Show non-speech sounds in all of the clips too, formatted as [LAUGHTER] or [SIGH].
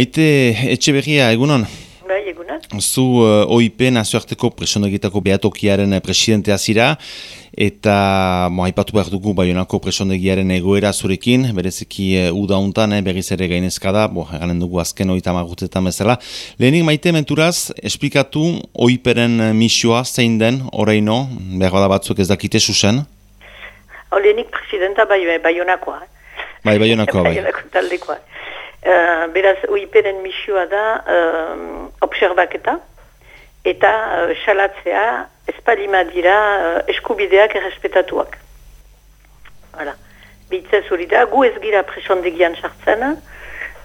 Maite, etxe berria, egunon? Bai, egunon. Zu uh, OIP nazioarteko presondegitako behatokiaren presidentea zira, eta mo, haipatu behar dugu baionako presondegiaren egoera zurekin, bereziki uh, udauntan, eh, berriz ere gainezka bo, eganen dugu azken oita magutetan bezala. Lehenik maite menturaz, esplikatu OIPeren misioa zein den, oraino, behar bada batzuk ez dakite susen? Lehenik presidenta bai, baionakoa. Bai, baionakoa, bai. Baionako taldekoa. Uh, beraz, uiperen misioa da uh, observaketa eta uh, salatzea espalima dira uh, eskubideak errespetatuak. Hala. Bitzez hori da, gu ez gira presondegian sartzen,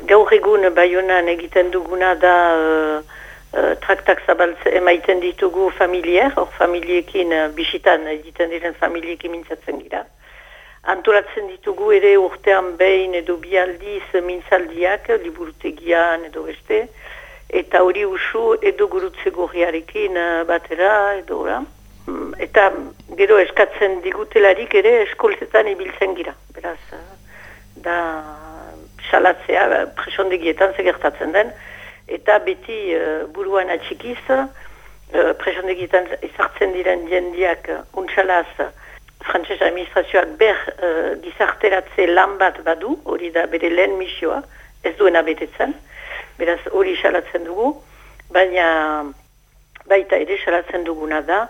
gaur egun baionan egiten duguna da uh, uh, traktak zabaltze emaiten ditugu familier, hor familiekin uh, bisitan egiten diren familiekin mintzatzen gira antolatzen ditugu ere urtean behin edo bialdiz mintzaldiak, liburutegian edo beste, eta hori usu edo gurutze gorriarekin eh, batera edo ora. Mm, eta gero eskatzen digutelarik ere eskoltetan ibiltzen gira. Beraz, eh, da salatzea presondegietan zegertatzen den, eta beti uh, buruan atxikiz, uh, presondegietan izartzen diren jendiak untsalaz, Frantses administrazioak ber uh, gizarteratze lan bat badu, hori da bere lehen misioa, ez duena betetzen, beraz hori salatzen dugu, baina baita ere salatzen duguna da,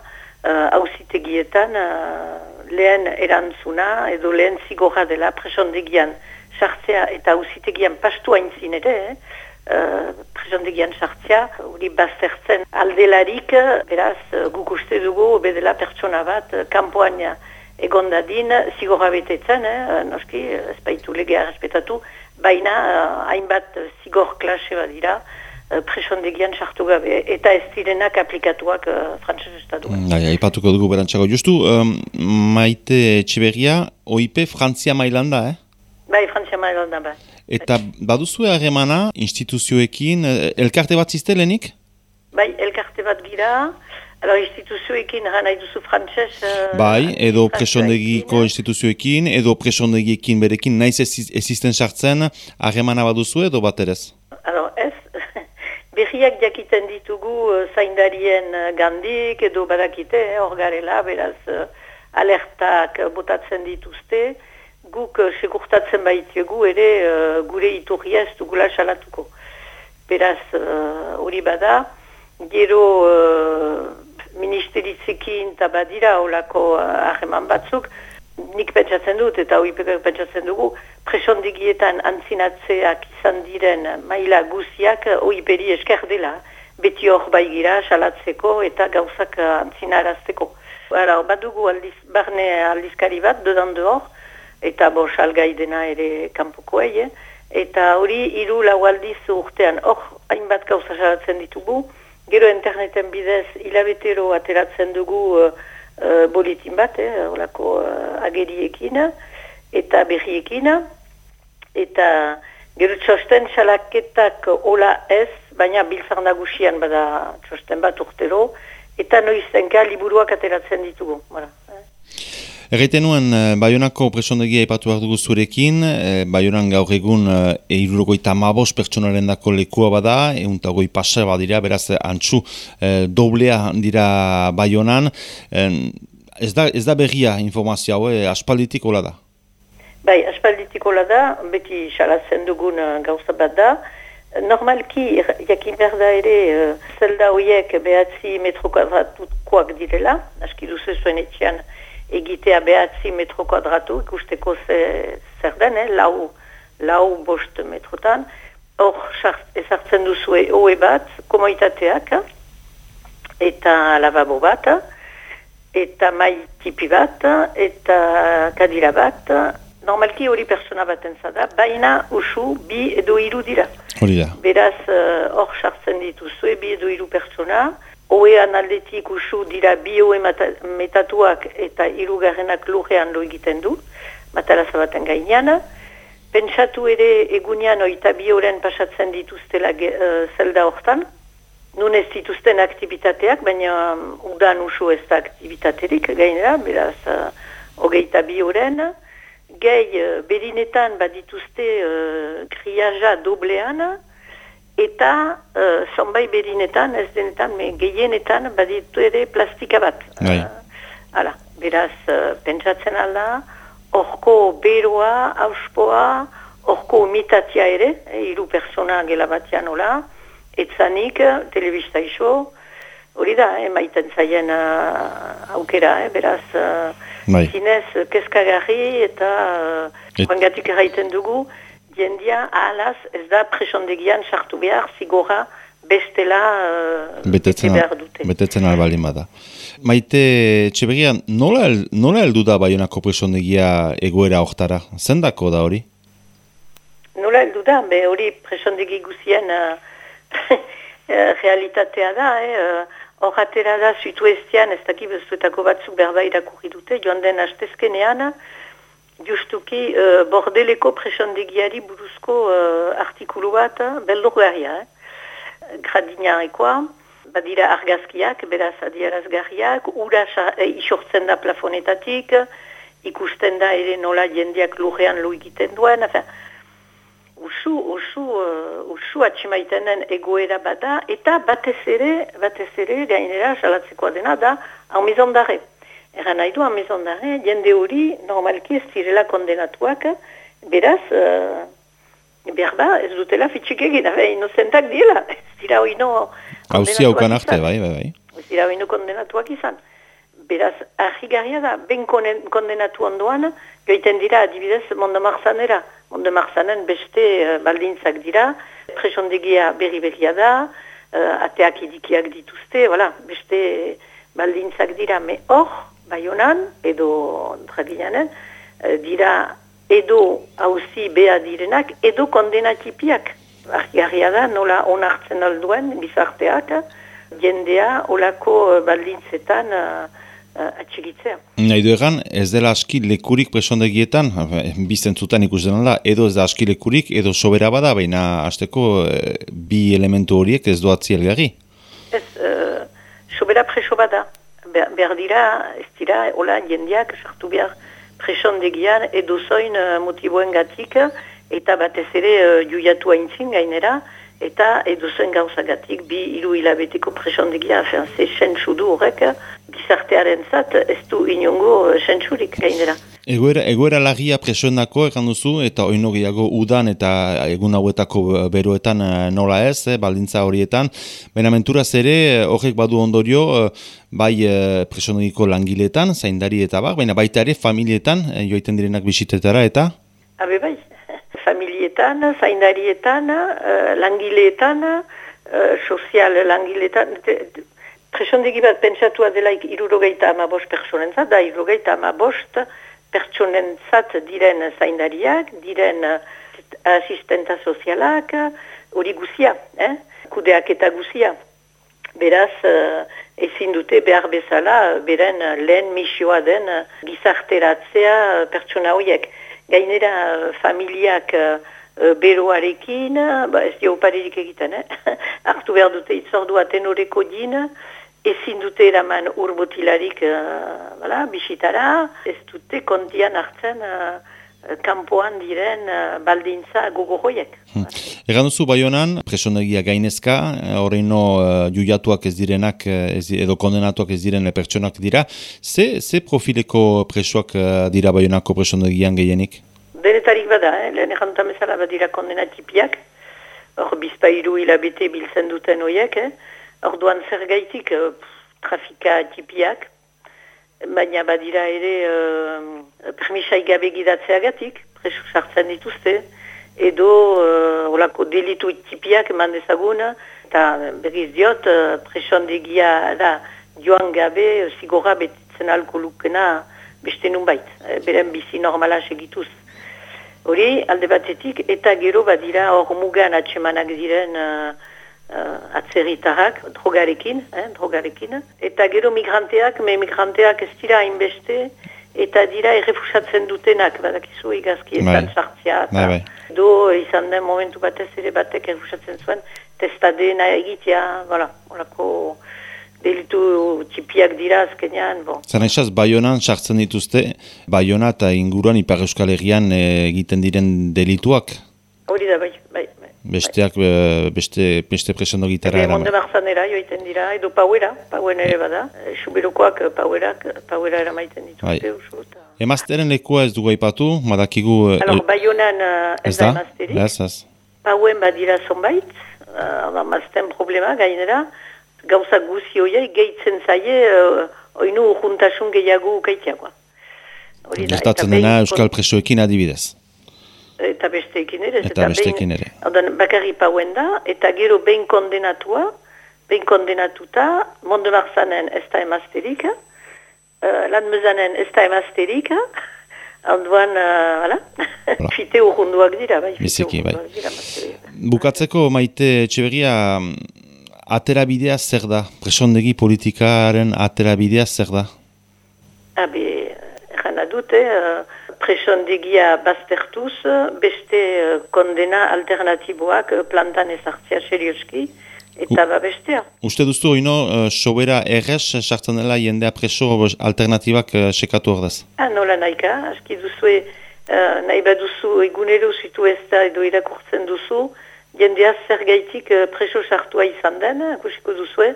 hausitegietan uh, lehen erantzuna edo lehen zigorra dela presondegian sartzea eta hausitegian pastu haintzin ere, eh? Uh, presondegian sartzea, hori baztertzen aldelarik, beraz guk uste dugu bedela pertsona bat, kampoan egon dadin, zigorra betetzen, eh, noski, ez baitu legea respetatu, baina uh, hainbat zigor klase bat dira, uh, presondegian sartu gabe, eta ez direnak aplikatuak uh, frantzes estatu. Bai, aipatuko dugu berantxago. Justu, um, maite txiberria, OIP Frantzia mailanda, eh? Bai, Frantzia mailanda, bai. Eta baduzu erremana instituzioekin, elkarte bat ziztelenik? Bai, elkarte bat gira, Alors, instituzioekin, nahi duzu frantxez... Uh, bai, edo presondegiko instituzioekin, edo presondegiekin berekin, naiz ezisten sartzen, harremana baduzu edo baterez? Alors, ez, [LAUGHS] berriak jakiten ditugu uh, zaindarien uh, gandik, edo badakite, hor garela, beraz, uh, alertak botatzen dituzte, guk uh, segurtatzen baitiegu ere uh, gure iturria ez dugula salatuko. Beraz, hori bada, gero... Ministeritzekin eta badira olako uh, batzuk, nik pentsatzen dut eta oipekak pentsatzen dugu, presondegietan antzinatzeak izan diren maila guziak oiperi esker dela, beti hor baigira salatzeko eta gauzak antzinarazteko. Bara, bat dugu aldiz, barne aldizkari bat, dodan hor, eta bo salgai dena ere kanpokoei, eh? eta hori hiru lau aldiz urtean hor hainbat gauza salatzen ditugu, Gero interneten bidez hilabetero ateratzen dugu uh, uh, boletin bat, eh, olako uh, ageriekin eta berriekin. Eta gero txosten txalaketak ola ez, baina biltzar nagusian bada txosten bat urtero, eta noiztenka liburuak ateratzen ditugu. Voilà. Erreiten nuen, eh, Bayonako presondegia ipatu behar dugu zurekin, e, Bayonan gaur egun e, irurogoi pertsonaren dako lekua bada, egun goi pasa badira, beraz antxu e, doblea dira Bayonan. E, ez, da, ez da berria informazio hau, e, aspalditik hola da? Bai, aspalditik hola da, beti xalatzen dugun gauza bat da. Normalki, jakin behar da ere, zelda horiek behatzi metrokadratukoak direla, aski duzu zuen etxean, egitea behatzi metro kuadratu, ikusteko ze, zer den, eh? lau, lau bost metrotan. Hor, ezartzen duzu hoe bat, komoitateak, eta lavabo bat, eta mai tipi bat, eta kadira bat, normalki hori persona bat entzada, baina usu bi edo iru dira. Hori da. Beraz, eh, hor uh, sartzen dituzue bi edo iru persona, Oean aldetik usu dira bi oe metatuak eta irugarrenak lurrean lo egiten du, mataraza baten gainean. Pentsatu ere egunean oita bi oren pasatzen dituztela uh, zelda hortan. Nun ez dituzten aktivitateak, baina um, udan usu ez da aktivitaterik gainera, beraz uh, ogeita bi oren. Gehi uh, berinetan bat dituzte uh, kriaja doblean, eta uh, zonbai berinetan, ez denetan, me, gehienetan baditu ere plastika bat. Bai. Uh, beraz, uh, pentsatzen alda, orko beroa, auspoa, orko umitatia ere, e, iru persona gela batean hola, etzanik, telebista iso, hori da, eh, maiten zaien uh, aukera, eh, beraz, uh, bai. zinez, keskagarri eta uh, Et... erraiten dugu, jendia ahalaz ez da presondegian sartu behar zigora bestela uh, betetzen, behar dute. Betetzen albaldin bada. Maite, txebegia, nola, nola heldu da baionako presondegia egoera oktara? Zendako da hori? Nola heldu da, be hori presondegi guzien uh, [LAUGHS] realitatea da, eh? Horratera da, zutu estian, ez dakik bezuetako batzuk berba irakurri dute, joan den astezkenean, justuki uh, bordeleko presondegiari buruzko uh, artikulu bat, beldur garria, eh? gradinarekoa, badira argazkiak, beraz adierazgarriak, ura e, isortzen da plafonetatik, ikusten da ere nola jendeak lurrean lu egiten duen, enfin, usu, usu, uh, usu atximaiten den egoera bada, eta batez ere, batez ere, gainera, salatzeko dena da, hau mizondare. Eran nahi du amezondare, jende hori normalki ez direla kondenatuak, beraz, uh, behar ba, ez dutela fitxik egin, abe, inozentak diela, [LAUGHS] ez dira hori no kondenatuak arte, bai, bai, bai. Ez dira hori no kondenatuak izan. Beraz, ahigarria da, ben kondenatu ondoan, joiten dira, adibidez, Mondo Marzanera. Mondo Marzanen beste uh, baldintzak dira, presondegia berri-berria da, uh, ateak idikiak dituzte, voilà, beste baldintzak dira, me hor, baionan, edo draginanen, eh, dira edo hauzi beha direnak, edo kondenatipiak. Argiarria da, nola onartzen alduen, bizarteak, jendea olako eh, baldintzetan uh, uh, atxigitzea. Nahi du egan, ez dela aski lekurik presondegietan, bizentzutan ikusten da, edo ez da aski lekurik, edo sobera bada, baina hasteko bi elementu horiek ez doatzi elgarri? Ez, uh, sobera preso bada behar dira, ez dira, hola, jendeak sartu behar presondegian edo zoin uh, motiboen gatik, eta batez ere uh, juiatu haintzin gainera, eta edo zoin gauzagatik, bi hiru hilabeteko presondegia, afen, ze sentsu du horrek, gizartearen zat, ez du inongo uh, sentsurik gainera. Egoera, egoera lagia presoendako egan duzu, eta oino gehiago udan eta egun hauetako beroetan nola ez, eh, baldintza horietan. Baina menturaz ere, horrek badu ondorio, bai presonegiko langiletan, zaindari eta bak, baina baita ere familietan joiten direnak bisitetara eta? Habe bai, [LAUGHS] familietan, zaindarietan, langileetan, sozial langileetan, presondegi bat pentsatu delaik irurogeita ama bost personentzat, da irurogeita ama bost pertsonentzat diren zaindariak, diren asistenta sozialak, hori guzia, eh? kudeak eta guzia. Beraz, ezin dute behar bezala beren lehen misioa den gizarteratzea pertsona horiek. Gainera familiak beroarekin, ba ez dio paririk egiten, eh? [LAUGHS] hartu behar dute itzordua tenoreko din, ezin dute eraman urbotilarik uh, bisitara, ez dute kontian hartzen uh, kanpoan diren uh, baldintza gogohoiek. Hmm. Egan duzu baionan, presonegia gainezka, eh, horreino uh, juiatuak ez direnak, ez, edo kondenatuak ez diren pertsonak dira. Ze, ze profileko presoak uh, dira baionako presonegian gehienik? Denetarik bada, eh? lehen egan bezala badira kondenatipiak, hor bizpairu hilabete biltzen duten horiek, eh? Orduan zer gaitik uh, trafika tipiak, baina badira ere uh, permisai gabe gidatzeagatik, preso sartzen dituzte, edo uh, olako delitu tipiak eman dezagun, eta berriz diot, uh, presondegia da joan gabe, zigorra betitzen alko lukena beste nun bait, beren bizi normala segituz. Hori, alde batetik, eta gero badira hor mugan atsemanak diren uh, atzerritarrak, drogarekin, eh, drogarekin. Eta gero migranteak, me migranteak ez dira hainbeste, eta dira errefusatzen dutenak, badakizu igazki ezan sartzia. Bai, bai. Do, izan den momentu batez ere batek errefusatzen zuen, testadena egitea, voilà, olako delitu txipiak dira azkenean. Bon. Zan esaz, Bayonan sartzen dituzte, Bayona eta inguruan Ipar Euskal Herrian eh, egiten diren delituak? Hori da, bai, bai. Bai. Besteak, bai. beste, beste presiondo gitarra eraman. Monde marzanera joiten dira, edo pauera, pauen ere bada. Suberokoak pauerak, pauera eramaiten dituzte bai. Emazteren lekua ez dugu aipatu, madakigu... Alor, bai honan ez da emazterik. Ez, ez. Pauen badira zonbait, uh, mazten problema gainera, gauza guzi hoiei gehitzen zaie, uh, oinu juntasun gehiago ukaitiakoa. Gertatzen dena Euskal Presoekin adibidez. Eta besteekin ere. Eta besteekin ere. Odan, bakarri pauen da, eta gero behin kondenatua, behin kondenatuta, mondo marzanen ez da emazterik, uh, lan mezanen ez da emazterik, Onduan, uh, voilà. fite urrunduak dira, bai. Biziki, bai. Bukatzeko maite txeberia, aterabidea zer da? Presondegi politikaren aterabidea zer da? Abi, erana dute, uh, presondegia baztertuz, beste uh, kondena alternatiboak uh, plantan ezartzea serioski, eta ba bestea. Uste duztu, ino, uh, sobera errez, sartzen dela jendea preso alternatibak uh, sekatu ordez? Ah, nola nahika, aski duzu, uh, nahi baduzu egunero zitu ez da edo irakurtzen duzu, jendea zer gaitik uh, preso sartua izan den, akusiko duzu,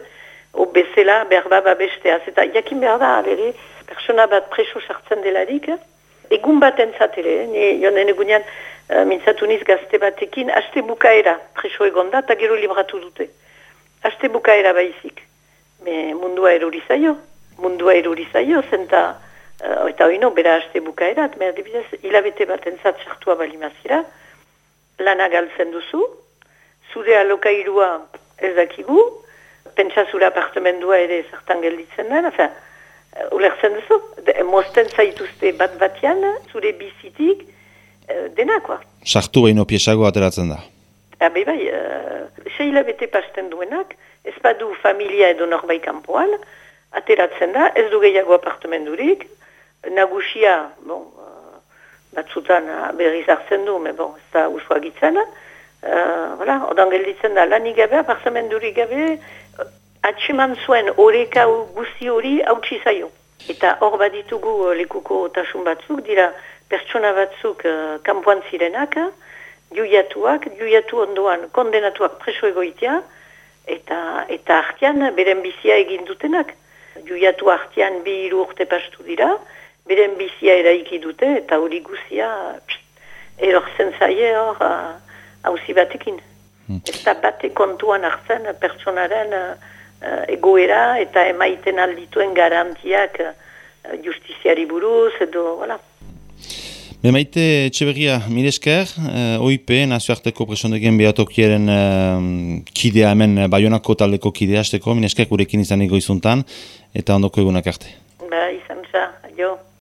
o bezela berba ba besteaz. Eta jakin behar da, alere, persona bat preso sartzen delarik, egun bat entzatele, ni jonen egunean uh, mintzatu niz gazte batekin, haste bukaera preso egon da, eta gero libratu dute. Haste bukaera baizik. Me mundua erori zaio, mundua erori zaio, zenta, uh, eta oino, bera haste bukaera, mer dibidez, hilabete bat entzat sartua balimazira, lana galtzen duzu, zure alokairua ez dakigu, pentsa zure apartamendua ere zertan gelditzen den, ulertzen duzu, mozten zaituzte bat batian, zure bizitik, uh, dena, koa. Sartu behin opiesago ateratzen da. Habe bai, uh, seila bete pasten duenak, ez badu familia edo norbait kanpoan, ateratzen da, ez du gehiago apartamendurik, nagusia, bon, uh, batzutan uh, berriz hartzen du, me bon, ez da usua gitzen, uh, voilà, odan gelditzen da, lanik gabe, apartamendurik gabe, atximan zuen horreka guzti hori hautsi zaio. Eta hor baditugu uh, lekuko tasun batzuk, dira pertsona batzuk uh, kampuan zirenak, juiatuak, juiatu ondoan kondenatuak preso egoitea, eta, eta artian beren bizia egin dutenak. Juiatu artian bi hiru urte pastu dira, beren bizia eraiki dute, eta hori guzia erortzen zaie hor hauzi batekin. Hmm. Ez da bate kontuan hartzen pertsonaren uh, egoera eta emaiten aldituen garantiak uh, justiziari buruz edo, voilà. Bemaite Etxeberria, miresker, uh, OIP, nazioarteko presondegien behatokiaren uh, kidea hemen, Bayonako taldeko kidea azteko, miresker gurekin izan egoizuntan, eta ondoko egunak arte. Ba, izan za, jo.